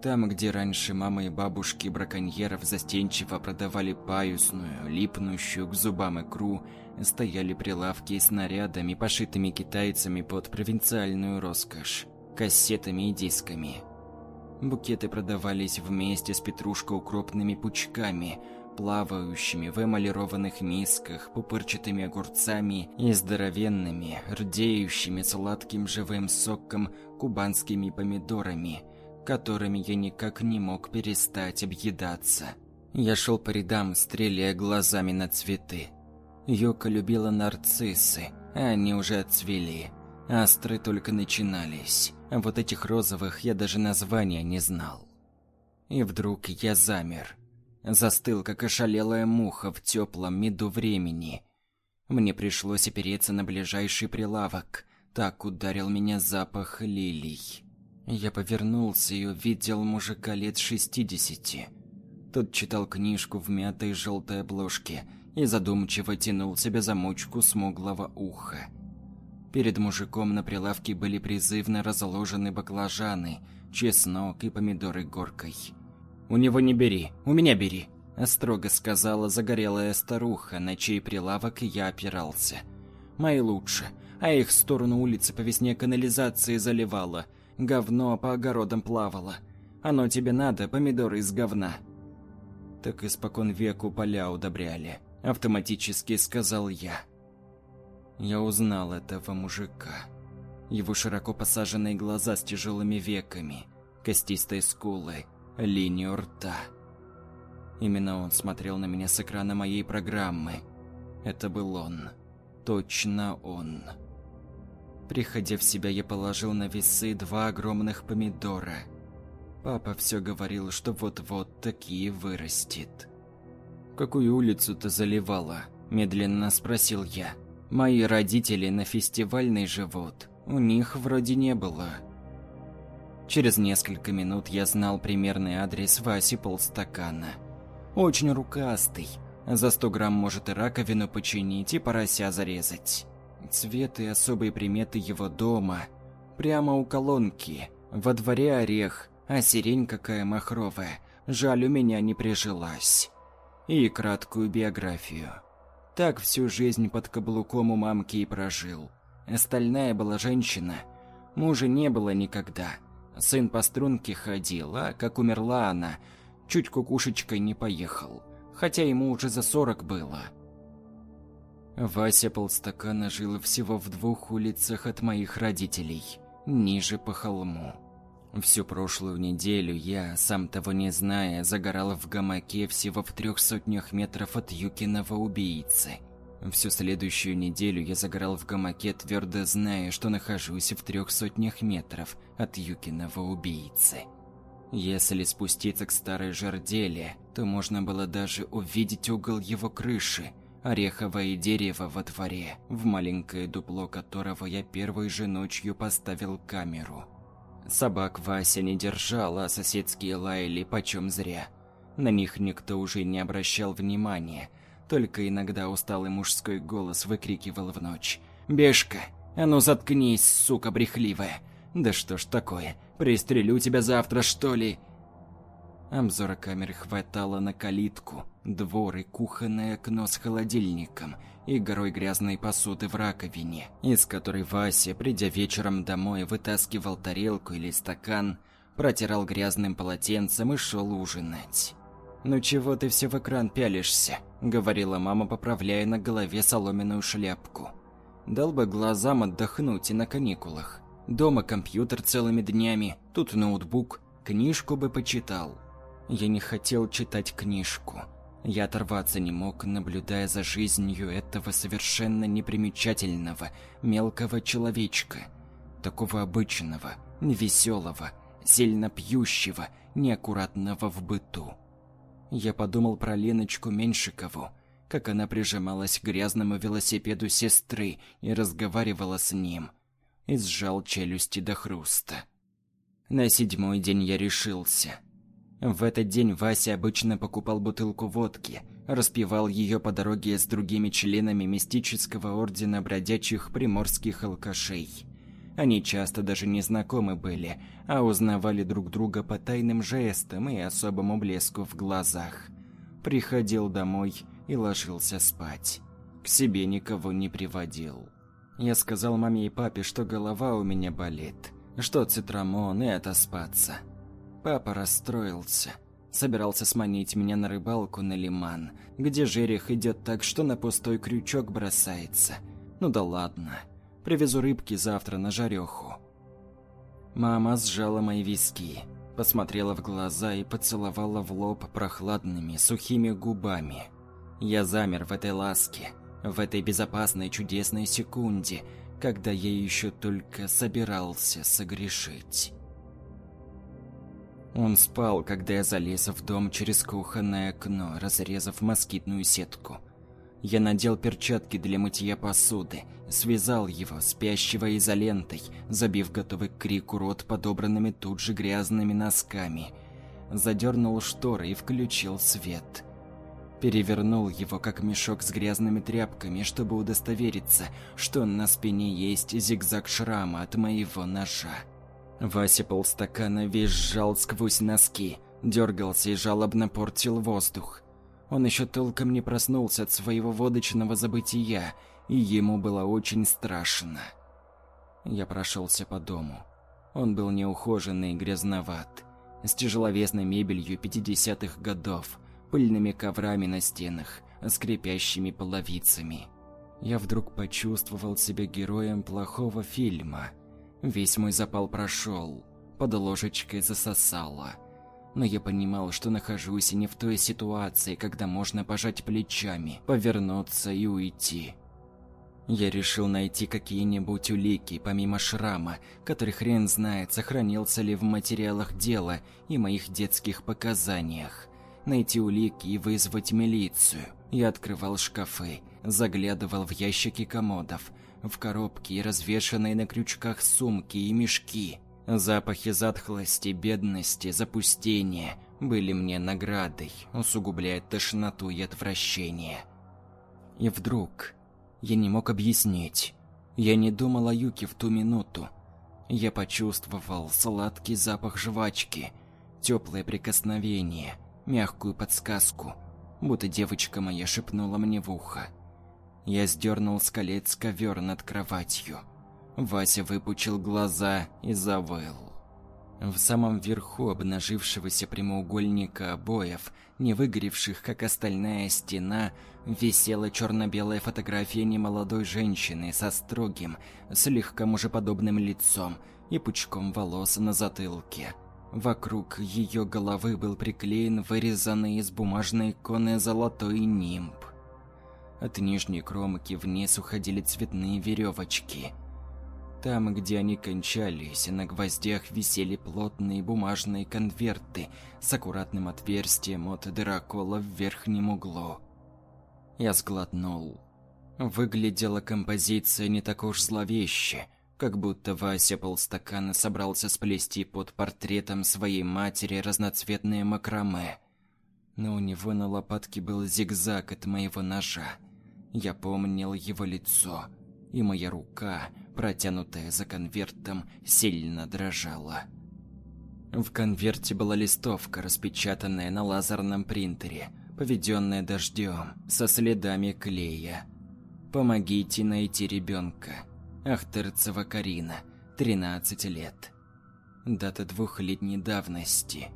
Там, где раньше мама и бабушки браконьеров застенчиво продавали паюсную, липнущую к зубам икру, стояли прилавки с нарядами, пошитыми китайцами под провинциальную роскошь, кассетами и дисками. Букеты продавались вместе с петрушко-укропными пучками, плавающими в эмалированных мисках, пупырчатыми огурцами и здоровенными, рдеющими сладким живым соком кубанскими помидорами, которыми я никак не мог перестать объедаться. Я шел по рядам, стреляя глазами на цветы. Йока любила нарциссы, а они уже отцвели. Астры только начинались. А вот этих розовых я даже названия не знал. И вдруг я замер. Застыл, как ошалелая муха в теплом меду времени. Мне пришлось опереться на ближайший прилавок. Так ударил меня запах лилий. Я повернулся и увидел мужика лет шестидесяти. Тот читал книжку в мятой желтой обложке и задумчиво тянул себе замочку смуглого уха. Перед мужиком на прилавке были призывно разложены баклажаны, чеснок и помидоры горкой. «У него не бери, у меня бери», – строго сказала загорелая старуха, на чей прилавок я опирался. «Мои лучше, а их сторону улицы по весне канализации заливала, говно по огородам плавало. Оно тебе надо, помидоры из говна». Так испокон веку поля удобряли, автоматически сказал я. Я узнал этого мужика. Его широко посаженные глаза с тяжелыми веками, костистой скулой, линию рта. Именно он смотрел на меня с экрана моей программы. Это был он. Точно он. Приходя в себя, я положил на весы два огромных помидора – Папа все говорил, что вот-вот такие вырастет. «Какую улицу ты заливала?» – медленно спросил я. «Мои родители на фестивальной живут. У них вроде не было». Через несколько минут я знал примерный адрес Васи полстакана. Очень рукастый. За 100 грамм может и раковину починить, и порося зарезать. Цвет и особые приметы его дома. Прямо у колонки. Во дворе орех, а сирень какая махровая, жаль, у меня не прижилась. И краткую биографию. Так всю жизнь под каблуком у мамки и прожил. Остальная была женщина. Мужа не было никогда. Сын по струнке ходил, а как умерла она, чуть кукушечкой не поехал. Хотя ему уже за сорок было. Вася полстакана жил всего в двух улицах от моих родителей, ниже по холму. Всю прошлую неделю я, сам того не зная, загорал в гамаке всего в трех сотнях метров от Юкиного убийцы. Всю следующую неделю я загорал в гамаке, твердо зная, что нахожусь в трех сотнях метров от Юкиного убийцы. Если спуститься к старой жерделе, то можно было даже увидеть угол его крыши, ореховое дерево во дворе, в маленькое дупло которого я первой же ночью поставил камеру – Собак Вася не держал, а соседские лаяли почем зря. На них никто уже не обращал внимания, только иногда усталый мужской голос выкрикивал в ночь. «Бешка, а ну заткнись, сука брехливая! Да что ж такое, пристрелю тебя завтра, что ли?» Обзора камеры хватало на калитку, двор и кухонное окно с холодильником и горой грязной посуды в раковине, из которой Вася, придя вечером домой, вытаскивал тарелку или стакан, протирал грязным полотенцем и шел ужинать. «Ну чего ты все в экран пялишься?» – говорила мама, поправляя на голове соломенную шляпку. «Дал бы глазам отдохнуть и на каникулах. Дома компьютер целыми днями, тут ноутбук, книжку бы почитал». Я не хотел читать книжку. Я оторваться не мог, наблюдая за жизнью этого совершенно непримечательного, мелкого человечка. Такого обычного, веселого, сильно пьющего, неаккуратного в быту. Я подумал про Леночку Меньшикову, как она прижималась к грязному велосипеду сестры и разговаривала с ним, и сжал челюсти до хруста. На седьмой день я решился – в этот день Вася обычно покупал бутылку водки, распивал ее по дороге с другими членами мистического ордена бродячих приморских алкашей. Они часто даже не знакомы были, а узнавали друг друга по тайным жестам и особому блеску в глазах. Приходил домой и ложился спать. К себе никого не приводил. Я сказал маме и папе, что голова у меня болит, что цитрамон и отоспаться. Папа расстроился. Собирался сманить меня на рыбалку на лиман, где жерех идет так, что на пустой крючок бросается. Ну да ладно. Привезу рыбки завтра на жареху. Мама сжала мои виски, посмотрела в глаза и поцеловала в лоб прохладными, сухими губами. Я замер в этой ласке, в этой безопасной чудесной секунде, когда я еще только собирался согрешить. Он спал, когда я залез в дом через кухонное окно, разрезав москитную сетку. Я надел перчатки для мытья посуды, связал его, спящего изолентой, забив готовый к крику рот подобранными тут же грязными носками. Задернул шторы и включил свет. Перевернул его, как мешок с грязными тряпками, чтобы удостовериться, что на спине есть зигзаг шрама от моего ножа. Вася полстакана визжал сквозь носки, дергался и жалобно портил воздух. Он еще толком не проснулся от своего водочного забытия, и ему было очень страшно. Я прошелся по дому. Он был неухоженный и грязноват, с тяжеловесной мебелью 50-х годов, пыльными коврами на стенах, скрипящими половицами. Я вдруг почувствовал себя героем плохого фильма. Весь мой запал прошел, под ложечкой засосало – но я понимал, что нахожусь не в той ситуации, когда можно пожать плечами, повернуться и уйти. Я решил найти какие-нибудь улики, помимо шрама, который хрен знает, сохранился ли в материалах дела и моих детских показаниях. Найти улики и вызвать милицию. Я открывал шкафы, заглядывал в ящики комодов, в коробки и развешанные на крючках сумки и мешки – Запахи затхлости, бедности, запустения были мне наградой, усугубляя тошноту и отвращение. И вдруг я не мог объяснить. Я не думал о Юке в ту минуту. Я почувствовал сладкий запах жвачки, теплое прикосновение, мягкую подсказку, будто девочка моя шепнула мне в ухо. Я сдернул с колец ковер над кроватью. Вася выпучил глаза и завыл. В самом верху обнажившегося прямоугольника обоев, не выгоревших, как остальная стена, висела черно-белая фотография немолодой женщины со строгим, слегка мужеподобным лицом и пучком волос на затылке. Вокруг ее головы был приклеен вырезанный из бумажной иконы золотой нимб. От нижней кромки вниз уходили цветные веревочки – там, где они кончались, на гвоздях висели плотные бумажные конверты с аккуратным отверстием от дырокола в верхнем углу. Я сглотнул. Выглядела композиция не так уж зловеще, как будто Вася полстакана собрался сплести под портретом своей матери разноцветные макраме. Но у него на лопатке был зигзаг от моего ножа. Я помнил его лицо, и моя рука протянутая за конвертом, сильно дрожала. В конверте была листовка, распечатанная на лазерном принтере, поведенная дождем, со следами клея. «Помогите найти ребенка. Ахтырцева Карина, 13 лет». Дата двухлетней давности.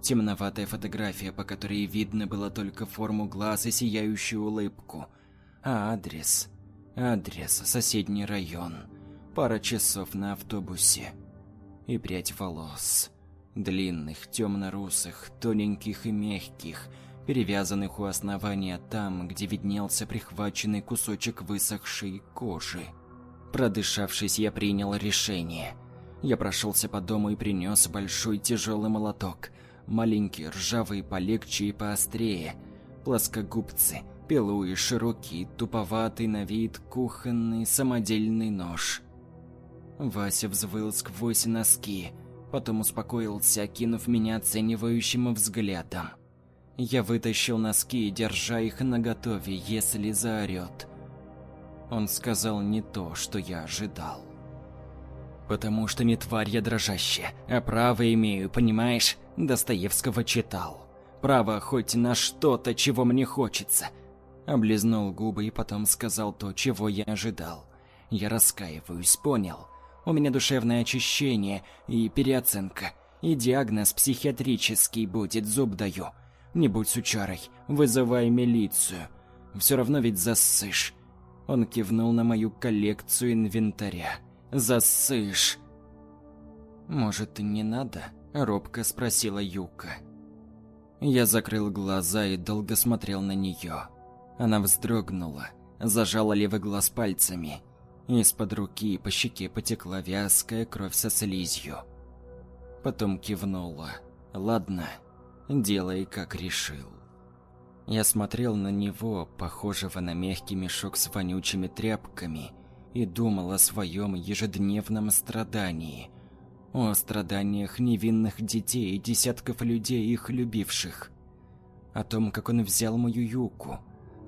Темноватая фотография, по которой видно было только форму глаз и сияющую улыбку. А адрес? Адрес – соседний район пара часов на автобусе и прядь волос. Длинных, темно-русых, тоненьких и мягких, перевязанных у основания там, где виднелся прихваченный кусочек высохшей кожи. Продышавшись, я принял решение. Я прошелся по дому и принес большой тяжелый молоток. Маленький, ржавый, полегче и поострее. Плоскогубцы, пилу и широкий, туповатый на вид кухонный самодельный нож. Вася взвыл сквозь носки, потом успокоился, окинув меня оценивающим взглядом. Я вытащил носки, держа их наготове, если заорет. Он сказал не то, что я ожидал. «Потому что не тварь я дрожащая, а право имею, понимаешь? Достоевского читал. Право хоть на что-то, чего мне хочется». Облизнул губы и потом сказал то, чего я ожидал. «Я раскаиваюсь, понял?» У меня душевное очищение и переоценка. И диагноз психиатрический будет, зуб даю. Не будь сучарой, вызывай милицию. Все равно ведь засышь. Он кивнул на мою коллекцию инвентаря. Засышь. Может, и не надо? Робко спросила Юка. Я закрыл глаза и долго смотрел на нее. Она вздрогнула, зажала левый глаз пальцами. Из-под руки по щеке потекла вязкая кровь со слизью. Потом кивнула. «Ладно, делай, как решил». Я смотрел на него, похожего на мягкий мешок с вонючими тряпками, и думал о своем ежедневном страдании. О страданиях невинных детей и десятков людей, их любивших. О том, как он взял мою Юку.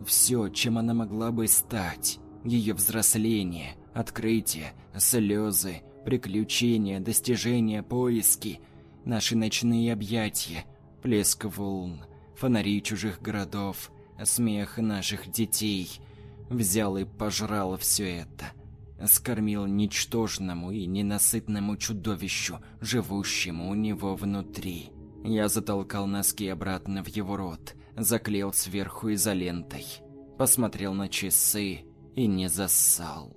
Все, чем она могла бы стать. Ее взросление, открытие, слезы, приключения, достижения, поиски, наши ночные объятия, плеск волн, фонари чужих городов, смех наших детей. Взял и пожрал все это. Скормил ничтожному и ненасытному чудовищу, живущему у него внутри. Я затолкал носки обратно в его рот, заклеил сверху изолентой. Посмотрел на часы и не зассал.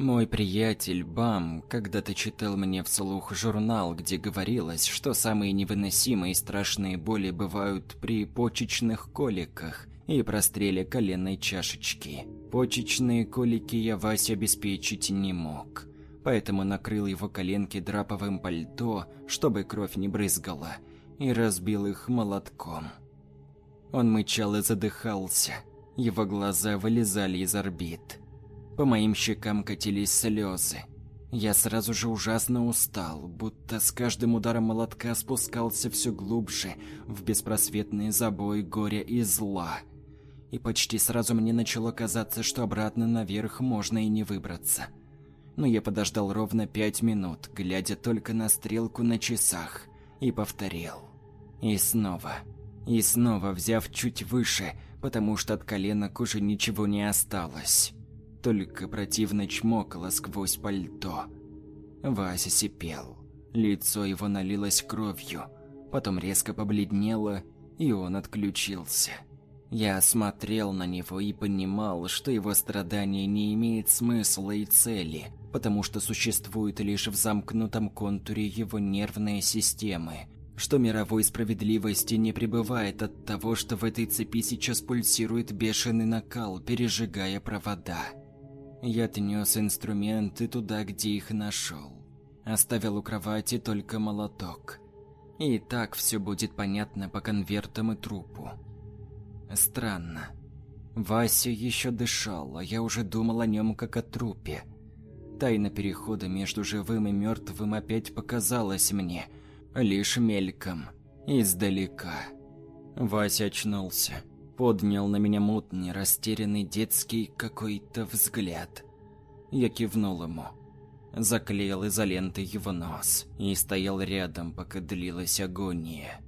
Мой приятель Бам когда-то читал мне вслух журнал, где говорилось, что самые невыносимые и страшные боли бывают при почечных коликах и простреле коленной чашечки. Почечные колики я Вася обеспечить не мог, поэтому накрыл его коленки драповым пальто, чтобы кровь не брызгала, и разбил их молотком. Он мычал и задыхался, его глаза вылезали из орбит. По моим щекам катились слезы. Я сразу же ужасно устал, будто с каждым ударом молотка спускался все глубже в беспросветный забой горя и зла. И почти сразу мне начало казаться, что обратно наверх можно и не выбраться. Но я подождал ровно пять минут, глядя только на стрелку на часах, и повторил. И снова. И снова, взяв чуть выше, потому что от коленок уже ничего не осталось только противно чмокало сквозь пальто. Вася сипел. Лицо его налилось кровью, потом резко побледнело, и он отключился. Я смотрел на него и понимал, что его страдание не имеет смысла и цели, потому что существует лишь в замкнутом контуре его нервной системы, что мировой справедливости не пребывает от того, что в этой цепи сейчас пульсирует бешеный накал, пережигая провода. Я отнес инструменты туда, где их нашел. Оставил у кровати только молоток. И так все будет понятно по конвертам и трупу. Странно. Вася еще дышал, а я уже думал о нем как о трупе. Тайна перехода между живым и мертвым опять показалась мне, лишь мельком, издалека. Вася очнулся поднял на меня мутный, растерянный детский какой-то взгляд. Я кивнул ему. Заклеил изолентой его нос и стоял рядом, пока длилась агония.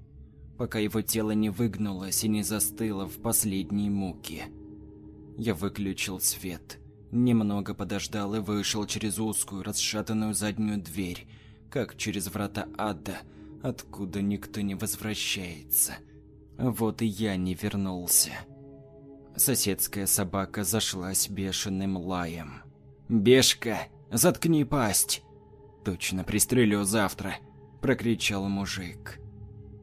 Пока его тело не выгнулось и не застыло в последней муке. Я выключил свет, немного подождал и вышел через узкую, расшатанную заднюю дверь, как через врата ада, откуда никто не возвращается. Вот и я не вернулся. Соседская собака зашлась бешеным лаем. «Бешка, заткни пасть!» «Точно пристрелю завтра!» – прокричал мужик.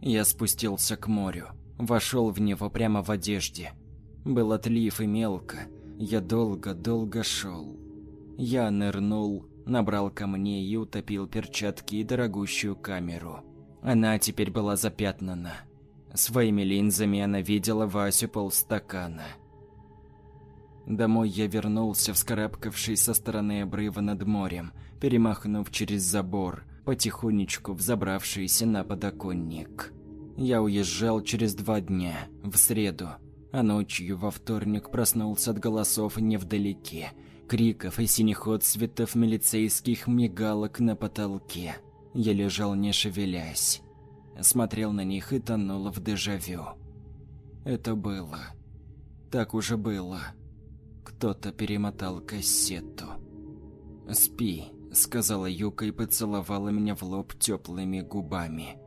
Я спустился к морю, вошел в него прямо в одежде. Был отлив и мелко, я долго-долго шел. Я нырнул, набрал камней и утопил перчатки и дорогущую камеру. Она теперь была запятнана. Своими линзами она видела Васю полстакана. Домой я вернулся, вскарабкавшись со стороны обрыва над морем, перемахнув через забор, потихонечку взобравшийся на подоконник. Я уезжал через два дня, в среду, а ночью во вторник проснулся от голосов невдалеке, криков и синих отцветов милицейских мигалок на потолке. Я лежал не шевелясь смотрел на них и тонул в дежавю. Это было. Так уже было. Кто-то перемотал кассету. «Спи, — сказала Юка и поцеловала меня в лоб теплыми губами.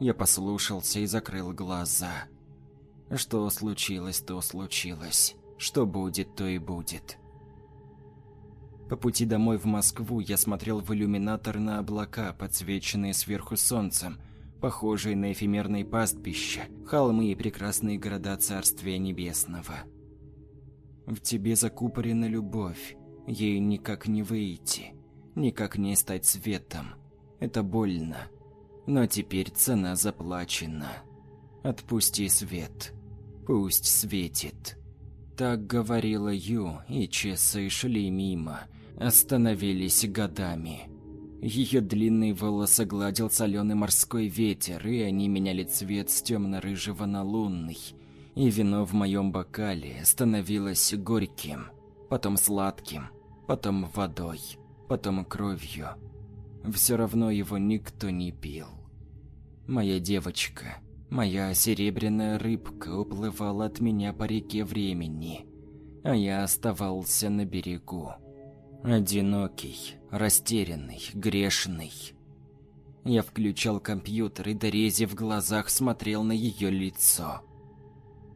Я послушался и закрыл глаза. Что случилось, то случилось. Что будет, то и будет. По пути домой в Москву я смотрел в иллюминатор на облака, подсвеченные сверху солнцем, похожие на эфемерные пастбища, холмы и прекрасные города Царствия Небесного. В тебе закупорена любовь, ей никак не выйти, никак не стать светом. Это больно. Но теперь цена заплачена. Отпусти свет. Пусть светит. Так говорила Ю, и часы шли мимо, остановились годами. Ее длинные волосы гладил соленый морской ветер, и они меняли цвет с темно-рыжего на лунный. И вино в моем бокале становилось горьким, потом сладким, потом водой, потом кровью. Все равно его никто не пил. Моя девочка, моя серебряная рыбка уплывала от меня по реке времени, а я оставался на берегу. Одинокий, растерянный, грешный. Я включал компьютер и дорези в глазах смотрел на ее лицо.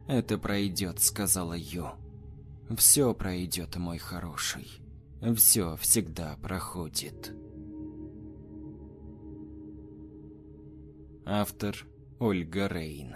«Это пройдет», — сказала Ю. «Все пройдет, мой хороший. Все всегда проходит». Автор Ольга Рейн